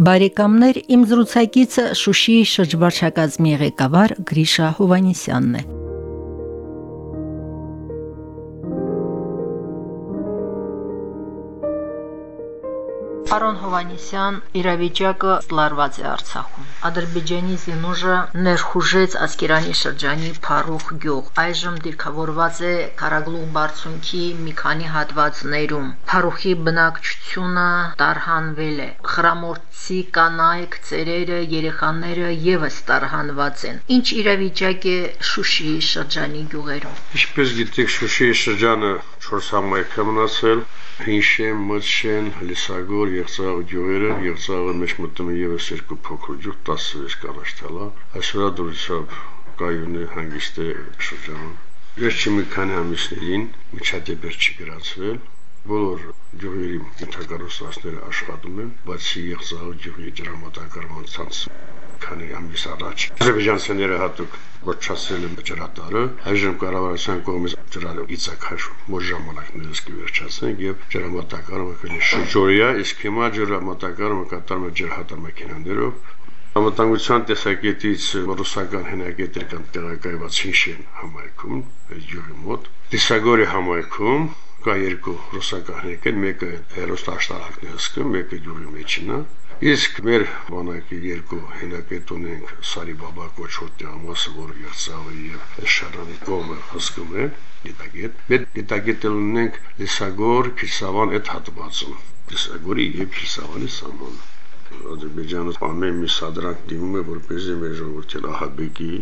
Բարեկամներ, իմ զրուցակիցը Շուշիի շրջվարչակազմի ղեկավար Գրիշա Հովանիսյանն է։ Պարոն Հովանիսյան, իրավիճակը լարված է Արցախում։ Ադրբեջանի զինուժը ներխուժեց Ասկերանի շրջանի Փարուխ գյուղ։ Այժմ դիրքավորված է Կարագլուղ բարձունքի մի քանի հատվածներում։ Փարուխի բնակչությունը տարհանվել է։ Խրամորցի կանայք, ծերերը, երեխաները եւս տարհանված են։ Ինչ իրավիճակ է Շուշիի շրջանի գյուղերում։ Ինչպես գիտեք, Շուշիի շրջանը 4 համայնք է մնացել, Հինշեն, Մոչեն, Լիսագոր, Եղծաղ գյուղերը, Եղծաղը մեջ մտնում է եւս երկու փոքր գյուղ 16 կանաշտալա։ Այսօր դուրսով կայունի հանգիստ է շրջանում։ Վերջի մի քանի ամիսներին միջադեպեր չի գրացվել, բոլոր գյուղերի ինտեգրացիաները աշխատում են, բացի Եղծաղ գյուղի դրամատակարման ցանց քանի ամիս առաջ ադրբեջանցիները հատուկ ոչասել են ջրատարը այժմ կառավարության կողմից ջրալը իցակաշում մոտ ժամանակներս կվերջացնենք եւ ջրամատակարարը կլինի շրջօրյա իսկ հիմա ջրամատակարարը կատարում է ջրհատար մեքենաներով Անվտանգության տեսակետից ռուսական հնագետեր կան տեղակայված Հինշեն համայնքում, յուղի մոտ, Լիսագորի համայնքում կա երկու ռուսական հնագետ, մեկը հերոստաշտարակն է հսկում, մեկը յուղի մեջին է, Իսկ մեր բանակի երկու հենակետ ունենք Սարի Բաբա կոչվող տեղամասը, որը Եղծավի եւ Շարանի կողմը հսկում է դիտագետ։ Մեր դիտագետել ունենք Լիսագոր, Քիսավան այդ հատվածում։ Լիսագորի եւ Քիսավանի սահմանը։ Ադրբեջանը ամեն մի սադրանք դիմում է, որպեսզի մեր ժողովրդի ահաբեկի,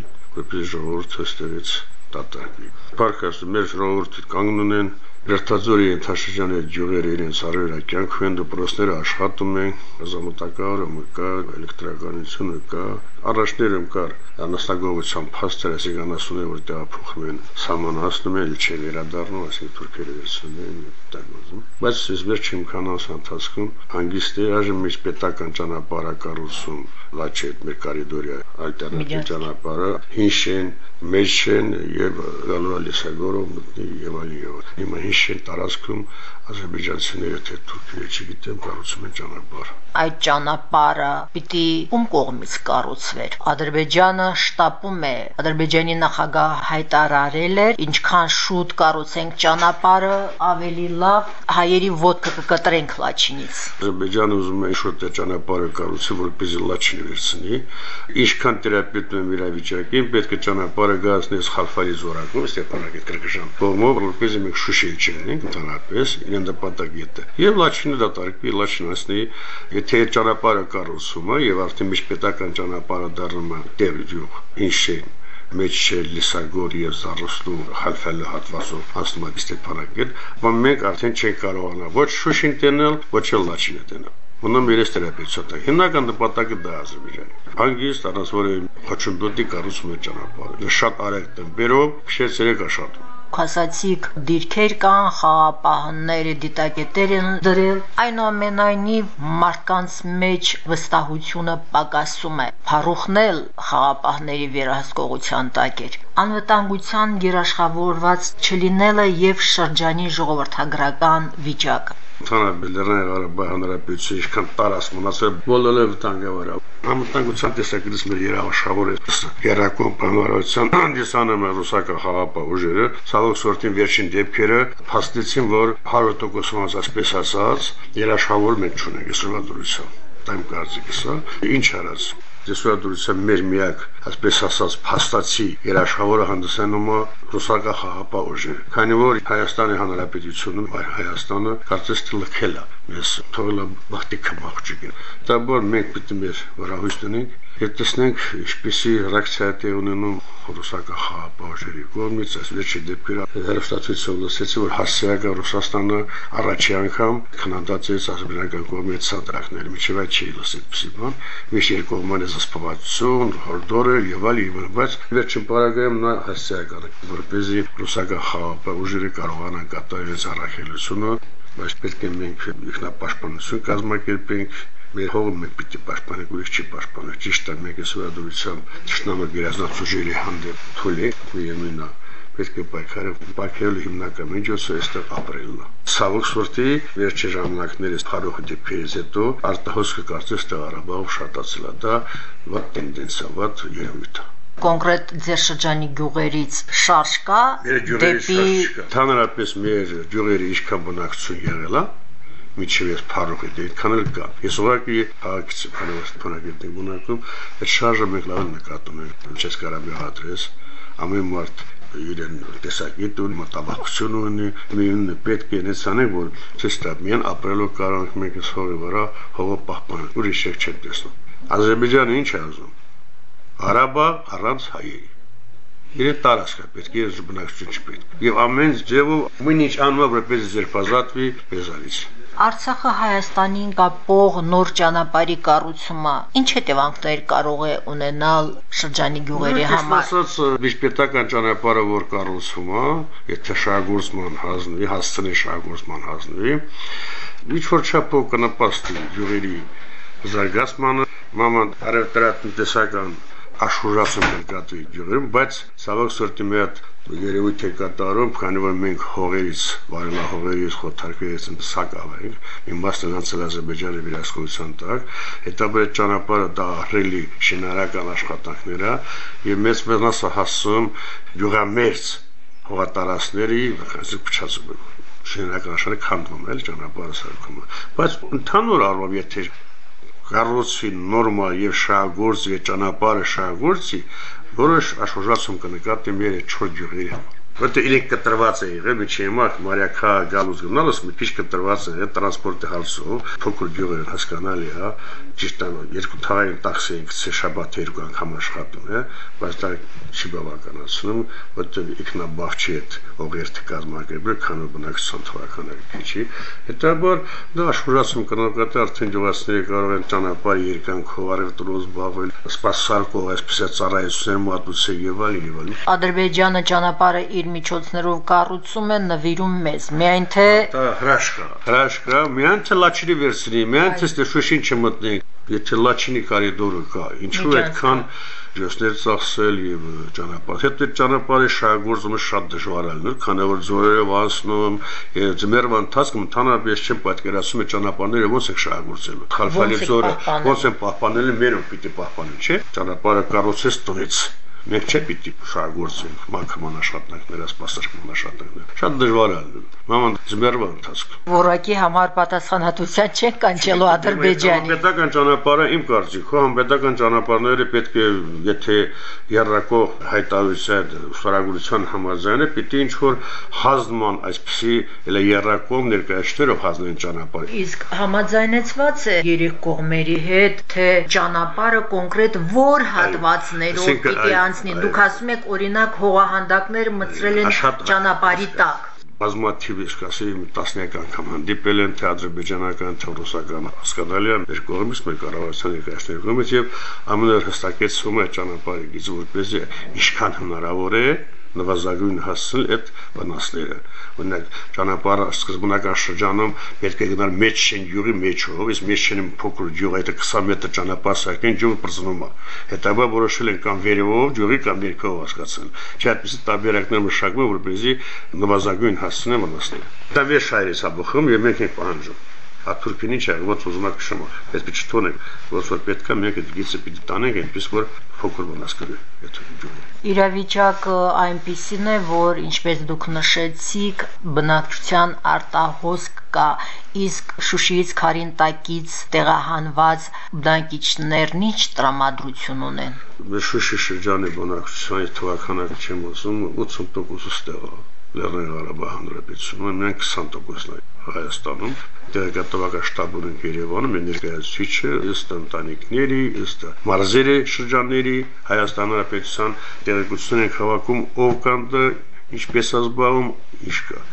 որպեսզի ժողովուրդը ստերից տատակվի։ Փարքաստը մեր ժողովուրդը կանգնում են Երթաձորի ենթաշրջանի ջուրերը իրենց հարևան կյանքում են դպրոցները աշխատում են, զամտակարը կա, էլեկտրականությունը կա, առաջներում կար անաստագողության փաստեր, այսինքն ասում են որ տեղափոխում են սահմանացնում են, չէ վերադառնում, այսինքն թուրքերը վերցնում են տագոզում։ Բայց ես վերջին կանանց ընթացքում հանգիստ է այժմ մեջ պետական ճանապարհակառուցում լաչե մեր կարիդորի ալտերնատիվ ճանապարհը հինշեն մեջեն եւ գալու լիսագորով մտնի եւ այլ եւ հիմա հիշել տարածքում ադրբեջանցիները թե թուրքերը չգիտեմ կառուցում են ճանապարհ այդ ճանապարհը պիտի ում կողմից կառուցվեր ադրբեջանը շտապում է ադրբեջանի նախագահ հայտարարել էր ինչքան շուտ կառուցենք ճանապարհը ավելի լավ հայերի ոդկը կկտրենք լաչինից ադրբեջանը ուզում է շուտ ճանապարհը կառուցի որպեսզի լաչինը վերցնի ինչքան թերապետում են իրավիճակին պետք է ճանապարհը գազնես խալֆարի զորակում Ստեփանակերտ Կրկժան կողմով որպեսզի մենք Շուշիի չենք ընդհանրապես իրեն նպատակետը եւ լաչինը դատարկվի լաչինասնի եթե ճանապարհը կառուցումը եւ արդեն միջպետական ճանապարհը դառնում է տերյուղ ինշեն մեջ լիսագոր եւ զարուսլու խալֆալը հատվածով հասնում է Ստեփանակերտ, բայց մենք արդեն չենք կարողանա ոչ Շուշին տենել, ոչ էլ լաչինը տենել Ունեմ երես թերապևտիա։ Հիմնական նպատակը դա Ադրբեջանի։ Հանգիստ առանց որևէ խոչընդոտի կառուցում է ճանապարհը։ Շատ արագ տեմպերով, քշեցրեք աշխատում ասացիք դիրքեր կան, խաղապահները դիտակետեր են դրել, այնուամենայնիվ մարդկանց մեջ վստահությունը պակասում է։ Փարուխն էլ խաղապահների վերահսկողության տակ էր։ Անվտանգության երաշխավորված չլինելը եւ շրջանի ժողովրդագրական վիճակը Ընդհանրապես Լեռնային Ղարաբաղի Հանրապետություն ինչքան տարած մնացել բոլորը վտանգավոր է։ Համտանգության տեսակետից մեր երաշխավոր է Երակոմ բանվարության հանդիսանում է ռուսական խաղապահ ուժերը, ցավոք սորտին վերջին դեպքերը փաստեցին, որ 100% ասպես ասած երաշխավոր մենք չունենք այսօրվա դրությամբ։ իմ կարծիքս է։ Ինչ արած դեսուադուրության մեր միակ, ասպես ասած, փաստացի երաշխավորը հանդիսանում է ռուսական խաղապահ ուժերը։ Քանի որ Հայաստանի Հանրապետությունում այ Հայաստանը կարծես թե լքել է մեզ թողել է բախտի կմախջիկին։ Դա որ մենք պիտի մեր վրա հույս ունենք Եվ տեսնենք ինչպեսի ռեակցիա է ունենում ռուսական խաղապահների կողմից այս վերջի դեպքերը հերոստացիացիով լսեցի որ հասարակական Ռուսաստանը առաջի անգամ քննադատեց ազգական կողմից սադրակները միջև այդ չի լսել պսի բան միշտ երկու կողմանը զսպվածություն հորդորը եւ այլ եւ բայց վերջին պարագայում նա հասարակական որպեսզի ռուսական խաղապահ ուժերը կարողանան կատարել առաքելությունը բայց պետք է մենք ինքնապաշտպանություն կազմակերպենք մեր հողը մենք պիտի պաշտպանենք, ուրիշ չի պաշտպանել։ Ճիշտ է, մենք այս վարդությամբ ճշտամը գերազանց ուժերի հանդեպ է, միևնույնն է պետք է պայքարը պայքարելու հիմնական միջոցը այստեղ ապրելն է։ Սավոք սորտի վերջի ժամանակներից փարող դեպքերից հետո արտահոսքը կարծես թե Ղարաբաղով շատացել է, դա վատ տենդենսա, վատ երևույթ է կոնկրետ ձեր շրջանի գյուղերից շարժ կա դեպի Թանրապես մեր գյուղերի ինչքան բնակչություն եղել է միջև ես փառող էի, այդքան էլ կա։ Ես ուղղակի քաղաքից փանավաստ փանագետի բունակում այդ շարժը մենք լավ նկատում ենք, ինչպես կարաբի հադրես, ամեն մարդ իրեն տեսակետ ու մտավախություն ունի, միայն պետք է նեցանենք, որ է, միայն ենք մենք այս հողի վրա հողը պահպանել, ուրիշ չեք չեք տեսնում։ Ադրբեջանը ինչ է ուզում։ Ղարաբաղ առանց հայերի իրեն տարածք է պետք է բնակչություն չպետք։ Եվ ամեն ձևով մինչ անունը որպես ձերբազատվի մեզանից։ Արցախը Հայաստանին կապող նոր ճանապարհի կառուցումը ինչ հետևանքներ կարող է ունենալ շրջանի գյուղերի համար։ Ասած միջպետական ճանապարհը որ կառուցվում է, եթե շահգործման հանձնվի, հասցնի շահգործման հանձնվի, ինչ որ չափով կնպաստի գյուղերի զարգացմանը, մաման արևտրատնտեսական աշխուժացում ներկատվի գյուղերում, բայց ցավոք սրտի մի հատ երևույթ է կատարում, քանի որ մենք հողերից, վարելահողերից, խոթարկերից սակավ ենք, մի մասն անցել Ադրբեջանի վերահսկողության տակ, հետաբար ճանապարհը դա ահռելի շինարական աշխատանքներ է եւ մեծ մենաս հասցում գյուղամերձ հողատարածքների փչացում շինարական աշխատանք քանդվում էլ ճանապարհը սարքում բայց ընդհանուր առումով եթե կառուցվի նորմալ եւ շահգործ եւ ճանապարհը շահգործի որոշ աշխուժացում կնկատի մեր 4 գյուղերի համար որտեղ իրենք կտրված է եղել միջի հիմա Մարիակա գալուց գնալս մի քիչ կտրված է տրանսպորտի հարցով փոքր գյուղեր հասկանալի է ճիշտ է երկու թաղային տաքսի ենք ցե շաբաթ երկու անգամ աշխատում է բայց դա չի բավականացնում որտեղ ինքնաբախչի հետ օղերթ կազմակերպել քանո բնակչության թվականը քիչի հետաբար դա աշխուժացում կնկատի արդեն գյուղացիները կարող են ճանապարհ երկանքով արևտրոզ զբաղվել սպասարկող այսպես ծառայություններ մատուցել եւ այլն Ադրբեջանը ճանապարհը իր իր միջոցներով կառուցում են նվիրում մեզ։ Միայն թե հրաշքա, հրաշքա, միայն թե լաչինի վերցնի, միայն թե Շուշին չմտնենք, եթե լաչինի կարիդորը կա, ինչու այդքան ջոսներ ծախսել եւ ճանապարհ։ Հետո ճանապարհի շահգործումը շատ դժվար է քանի որ ձորերով անցնում եւ ձմեռվա ընթացքում ընդհանրապես չեմ պատկերացնում այդ ճանապարհները ոնց է շահգործելու։ Խալֆալի ձորը ոնց են պահպանել, մերում պիտի պահպանել, չէ՞։ Ճանապարհը կառուցես տնից Մենք չէ պիտի շահգործենք մանկական աշխատանքները, սպասարկման աշխատանքները։ Շատ դժվար է մաման զմերվա ընթացք։ Որակի համար պատասխանատվության չեն կանչելու Ադրբեջանի։ Պետական ճանապարհը իմ կարծիքով համապետական ճանապարհները պետք է եթե երրակող հայտարարության շարագործության համաձայն է պիտի ինչ որ հազման այսպիսի elə երրակող ներկայացներով հազնեն ճանապարհը։ Իսկ համաձայնեցված է երեք կողմերի հետ, թե ճանապարհը կոնկրետ որ հատվածներով պիտի անցնի։ Դուք ասում եք օրինակ հողահանդակներ մցրել են ճանապարհի տակ բազմաթիվ իսկ ասեմ տասնյակ անգամ հանդիպել են թե ադրբեջանական թե ռուսական հասկանալի է մեր կողմից մեր կառավարության ներկայացների կողմից եւ ամենահստակեցում է ճանապարհի գիծ որպեսզի ինչքան հնարավոր է նվազագույն հասցնել այդ վնասները։ Օրինակ ճանապարհը սկզբնական շրջանում պետք է գնալ մեծ շեն յուղի մեջով, իսկ մեծ շենի փոքր յուղը դա 20 մետր ճանապարհ սարքեն յուղը բրզնում է։ Հետաբա որոշել են կամ վերևով յուղի կամ ներքով հասկացան։ Չէ, այդպեսի տարբերակներ մշակվում, որպեսզի նվազագույն հասցնեն վնասները։ Դա վեր շայրից աբոխում եւ մենք ենք պահանջում աթուրքին ինչ է, ոնց ուզում եք շմա, պես պիտի չթողնենք, ոնց որ պետք է մենք այդ գիծը պիտի տանենք, այնպես որ փոքր վնաս կրի այդ ջուրը։ Իրավիճակը այնպիսին է, որ ինչպես դուք նշեցիք, բնակչության արտահոսք կա, իսկ Շուշիից Խարինտակից տեղահանված բնակիչներն ինչ տրամադրություն ունեն։ Շուշի շրջանի բնակչության թվականակը չեմ ասում 80% ստեղ է Լեռնային Ղարաբաղ Հանրապետությունում, մենք 20%-ն Հայաստանում, տեղեկատվական շտաբն ենք Երևանում, մեր ներկայացուցիչը ըստ ընտանիքների, ըստ մարզերի շրջանների Հայաստան Հանրապետության տեղեկություններ ենք հավաքում, ով կան դա, ինչպես ազբաղում, ինչ կա։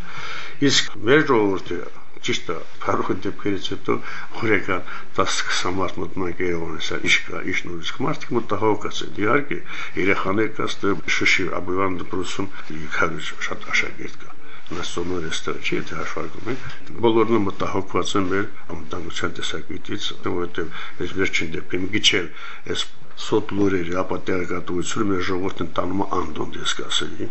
Իսկ մեր ժողովուրդը ճիշտ է, բարոյ դեպքերից հետո օրեկան 10-20 մարդ մտնում են Երևան, ասա ինչ կա, ինչ նույնիսկ մարդիկ մտահոգած են։ Իհարկե, երեխաներ կա, ստե շշի Աբովյան դպրոցում 500 շատ աշակերտ կա նստոնոր էստեղ չի, եթե հաշվարկում ենք, բոլորն մտահոգված են մեր անվտանգության տեսակետից, որովհետև այս վերջին դեպքում գիչել այս սոտ լուրերի, ապա տեղեկատվությունը մեր ժողովուրդն տանում է անդոն դես կասելի։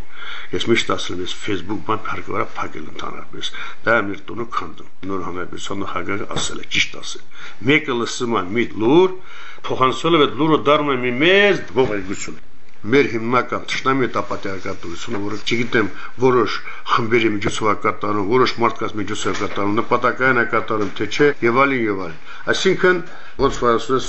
Ես միշտ ասել եմ, ես Facebook բան հարկավարա փակել ընդհանրապես։ Դա մեր տունը քանդում։ Նոր հանրապետության նախագահը ասել է, ճիշտ ասել։ Մեկը լսում է մի լուր, փոխանցել է այդ լուրը դառնում է մի մեծ ողերգություն մեր հիմնական ճշտամի տապատեղեկատվությունը, որը չգիտեմ, որոշ խմբերի միջոցով կատարում, որոշ մարդկանց միջոցով կատարում, նպատակային է կատարում, թե չէ, եւ այլն եւ այլն։ Այսինքն ոնց որ ասես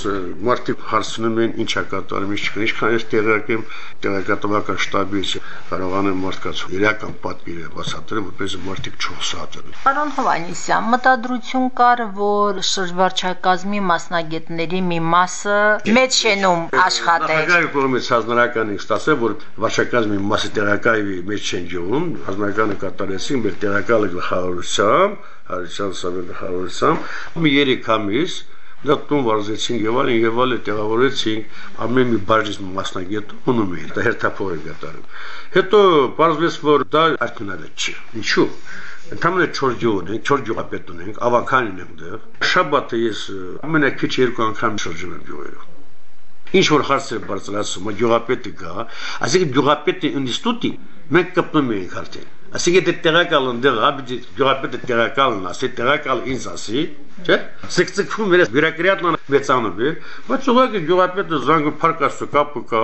մարդիկ հարցնում են ինչա կատարում, ինչ կան, ինչքան ես տեղակայեմ տեղեկատվական շտաբից կարողանեմ մարդկանց իրական պատկերը բացատրել, որպես մարդիկ չհոսատեն։ Պարոն Հովանիսյան, մտադրություն կար, որ շրջվարչակազմի մասնագետների մի մասը մեծ շենում աշխատեր։ Նախագահի կողմից հանրական ենք ստացել, որ վարչակազմի մասը տեղակայվի մեծ շենջում, հանրականը կատարեցին մեր տեղակալը գլխավորությամբ, հարցան սավը գլխավորությամբ, մի 3 ամիս դա տուն վարզեցին եւ այլն եւ այլն տեղավորեցին ամեն մի բաժնի մասնագետ ունում էր դա հերթափոր է կատարում հետո բարձվեց որ դա արկնալը չի ինչու Ընդամենը 4 գյուղ ունենք, 4 գյուղապետ ունենք, ավականին ենք դեռ։ Շաբաթը ես ամենակիչ երկու անգամ շրջում եմ գյուղերով։ Ինչ որ հարցեր բարձրացում, գյուղապետը գա, ասիկա գյուղապետի ինստիտուտի մենք կպնում ենք արդեն։ Ասիկա դե տեղակալ ընդեղ, հաբի գյուղապետը տեղակալն ասի, տեղակալ ինձ ասի, չէ՞։ Սեկցիկում մեր բյուրոկրատն մեծանում է, բայց ուղղակի գյուղապետը զանգը փարկաստու կապը կա,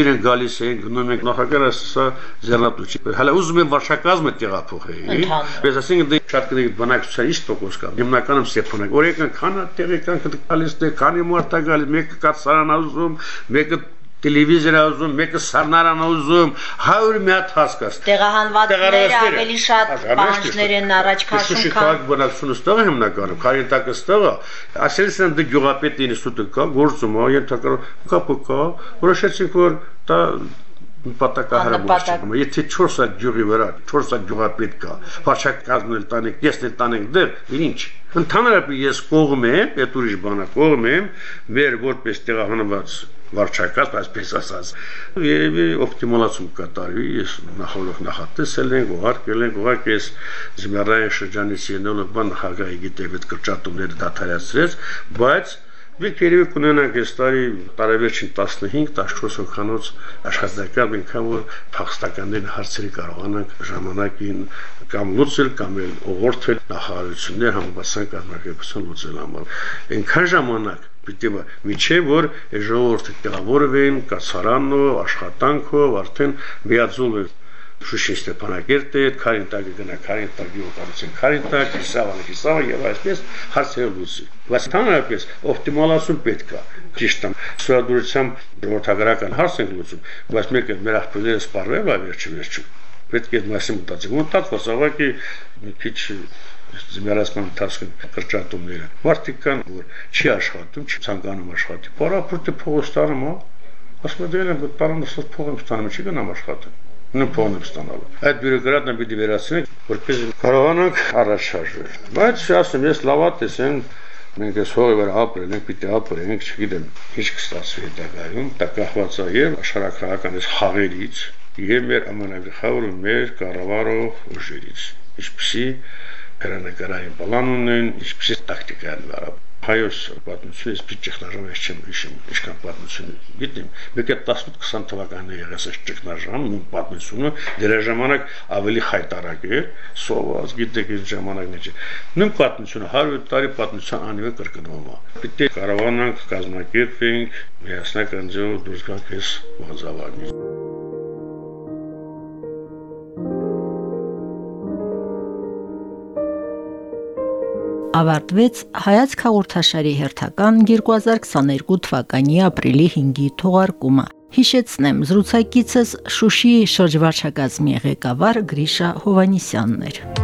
իրեն գալիս են, գնում ենք նախագահը սա զերնատուչի։ Հələ ուզում եմ վարշակազմը տեղափոխեի, բայց ասենք դե շատ կդի բնակչության ինչ տոկոս կա։ Հիմնականում սեփոնակ։ Օրեկան քանը տեղեկան կտկալիս դե քանի մարդ է գալիս, մեկը կացարան ուզում, մեկը տելևիզոր ուզում, մեկը սառնարան ուզում, 100 մի հատ հասկաս։ Տեղահանվածները ավելի շատ պահանջներ են առաջ քաշում, քան քաղաք բնակչությունը ստողը հիմնականում, քարինտակը ստողը, ասելս են դե գյուղապետի ինստիտուտը կա, գործում է, ենթակար կապը կա, որոշեցինք որ դա նպատակահարմար Եթե 4 հատ ջուրի վրա 4 հատ ջուրապետ կա, վարչակազմն էլ տանեք, ես էլ տանենք դեր, ինչ։ Ընդհանրապես ես կողմ եմ, այդ ուրիշ բանա կողմ եմ, մեր որպես տեղահանված վարչակաց, այսպես ասած։ Երևի օպտիմալացում կատարվի, ես նախորդ նախատեսել ենք, ուղարկել ենք, ուղարկել ես զմերային շրջանից ելնելով բան նախագահի գիտեւ այդ կրճատումները դադարեցրեց, բայց Մենք երևի կունենանք այս տարի տարեվերջին 15-14 հոգանոց աշխատական ինքան որ փախստականների հարցերի կարողանանք ժամանակին կամ լուծել կամ էլ ուղղորդել նախարարություններ համապատասխան կազմակերպություն լուծել համար։ Այնքան ժամանակ պիտի միջև որ ժողովուրդը տեղավորվեն կացարանով, աշխատանքով, արդեն միաձուլվեն Շուշի Ստեփանակերտը, Քարինտակը գնա Քարինտակի օկարություն Քարինտակ, Իսավանը Իսավը եւ այսպես հարցերը լուծի։ Բայց հանրապես օպտիմալացում պետք է։ Ճիշտ է։ Սուրադրությամբ ժողովրդագրական հարց ենք լուծում, բայց մեկը մեր աղբյուրները սպառվել է վերջի վերջում։ Պետք է այդ մասին մտածենք։ Մտածված ավակի մի քիչ զմերասման ընթացքում կրճատումները։ Մարդիկ կան, որ չի աշխատում, չի ցանկանում աշխատի։ փողոստանում, հա։ Ասում դել եմ, պարանը սոց փող եմ ստանում, չի գնամ աշխատել։ Նույն փողն եմ ստանալու։ Այդ բյուրոկրատն պիտի վերացնենք, որպես կարողանանք առաջ շարժվել։ Բայց ասեմ, ես լավատես եմ մենք այս հողի վրա ապրել ենք, պիտի ապրենք, չգիտեմ, ինչ կստացվի հետագայում, դա կախված է եւ աշխարհակրական այս խաղերից եւ մեր ամենագլխավորը մեր կառավարող ուժերից։ Ինչպեսի հերանեկարային պլան ունեն, ինչպեսի տակտիկա են վարապ։ Հայոց պատմությունը ես ճգնաժամ ես չեմ հիշում, ինչքան պատմություն գիտեմ։ Մեկ է 18-20 թվականները եղած այս ճգնաժամ ու պատմությունը դրա ժամանակ ավելի խայտարակ է, սոված, գիտեք այս ժամանակն է։ Նույն պատմությունը 100 տարի պատմության անիվը կրկնվում է։ Պետք է կարողանանք կազմակերպենք միասնական ձևով դուրս գանք այս ողջավարից։ ավարտվեց հայացք հաղորդաշարի հերթական 2022 թվականի ապրիլի 5-ի թողարկումը։ Հիշեցնեմ, զրուցակիցս Շուշիի շրջվարչակազմի ղեկավար Գրիշա Հովանիսյանն էր։